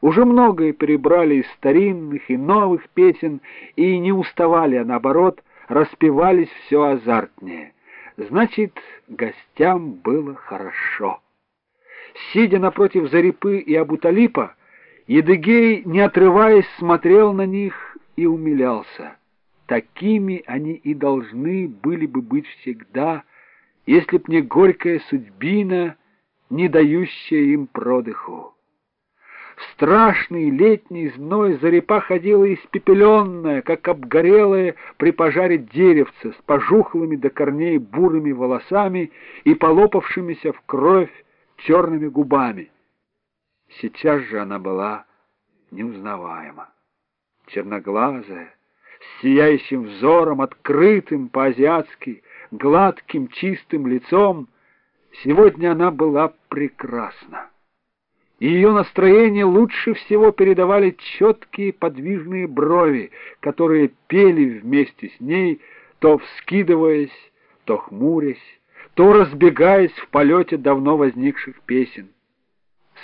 Уже многое перебрали из старинных и новых песен и не уставали, а наоборот, распевались все азартнее. Значит, гостям было хорошо. Сидя напротив Зарипы и Абуталипа, Едыгей, не отрываясь, смотрел на них и умилялся. Такими они и должны были бы быть всегда, если б не горькая судьбина, не дающая им продыху. В страшный летний зной Зарипа ходила испепеленная, как обгорелая при пожаре деревце, с пожухлыми до корней бурыми волосами и полопавшимися в кровь черными губами. Сейчас же она была неузнаваема. Черноглазая, с сияющим взором, открытым по-азиатски, гладким, чистым лицом, сегодня она была прекрасна и ее настроение лучше всего передавали четкие подвижные брови, которые пели вместе с ней, то вскидываясь, то хмурясь, то разбегаясь в полете давно возникших песен.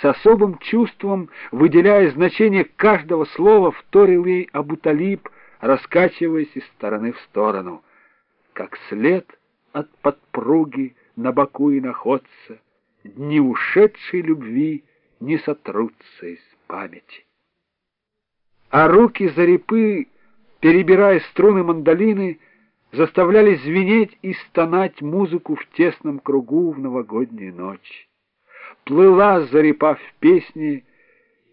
С особым чувством, выделяя значение каждого слова, вторил ей Абуталиб, раскачиваясь из стороны в сторону, как след от подпруги на боку и находца, дни ушедшей любви — не сотрутся из памяти. А руки Зарипы, перебирая струны мандолины, заставляли звенеть и стонать музыку в тесном кругу в новогоднюю ночь. Плыла Зарипа в песне,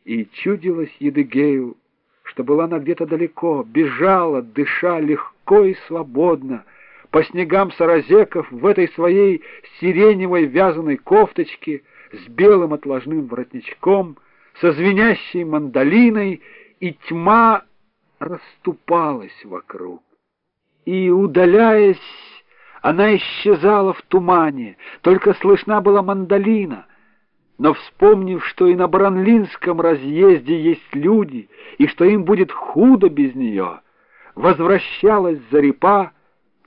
и чудилась Едыгею, что была она где-то далеко, бежала, дыша легко и свободно, по снегам саразеков в этой своей сиреневой вязаной кофточке — с белым отложным воротничком, со звенящей мандолиной, и тьма расступалась вокруг. И, удаляясь, она исчезала в тумане, только слышна была мандолина. Но, вспомнив, что и на Бранлинском разъезде есть люди, и что им будет худо без нее, возвращалась Зарипа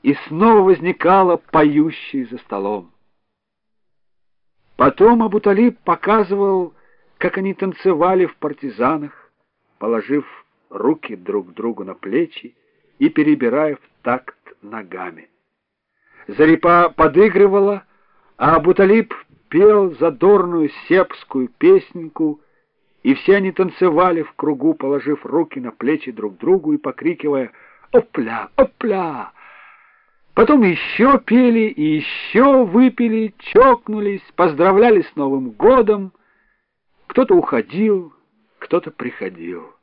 и снова возникала поющей за столом. Потом Абуталиб показывал, как они танцевали в партизанах, положив руки друг другу на плечи и перебирая в такт ногами. Зарипа подыгрывала, а Абуталиб пел задорную сепскую песенку, и все они танцевали в кругу, положив руки на плечи друг другу и покрикивая «Опля! Опля!» Потом еще пели и еще выпили, чокнулись, поздравляли с Новым годом. Кто-то уходил, кто-то приходил.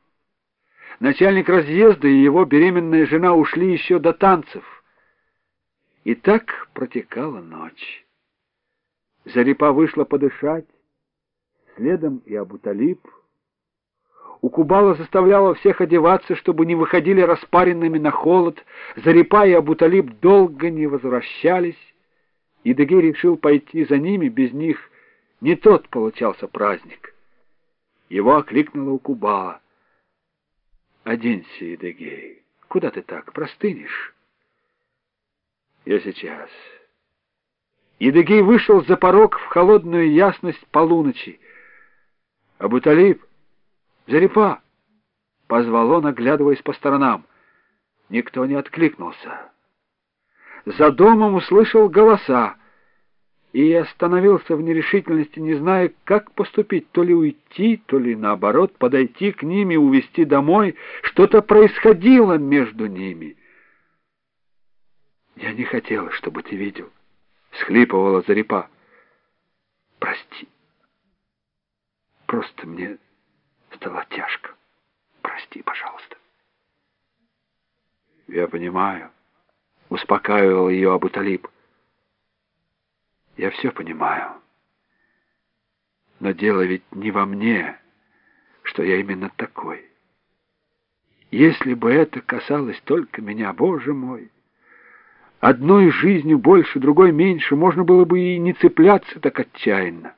Начальник разъезда и его беременная жена ушли еще до танцев. И так протекала ночь. Зарипа вышла подышать, следом и Абуталиб — у Кубала заставляла всех одеваться, чтобы не выходили распаренными на холод. Зарипа и Абуталиб долго не возвращались. Идыгей решил пойти за ними, без них не тот получался праздник. Его окликнула у Кубала. «Оденься, Идыгей, куда ты так, простынешь?» «Я сейчас». Идыгей вышел за порог в холодную ясность полуночи. «Абуталиб!» «Зарипа!» — позвал он, оглядываясь по сторонам. Никто не откликнулся. За домом услышал голоса и остановился в нерешительности, не зная, как поступить, то ли уйти, то ли, наоборот, подойти к ним и увести домой. Что-то происходило между ними. «Я не хотела, чтобы ты видел», — схлипывала Зарипа. «Прости. Просто мне...» Стало тяжко. Прости, пожалуйста. Я понимаю. Успокаивал ее Абуталиб. Я все понимаю. Но дело ведь не во мне, что я именно такой. Если бы это касалось только меня, Боже мой, одной жизнью больше, другой меньше, можно было бы и не цепляться так отчаянно.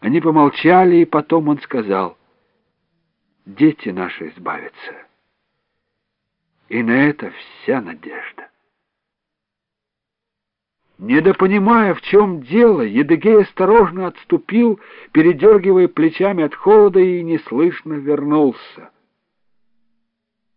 Они помолчали, и потом он сказал, «Дети наши избавятся». И на это вся надежда. Недопонимая, в чем дело, Едыгей осторожно отступил, передергивая плечами от холода, и неслышно вернулся.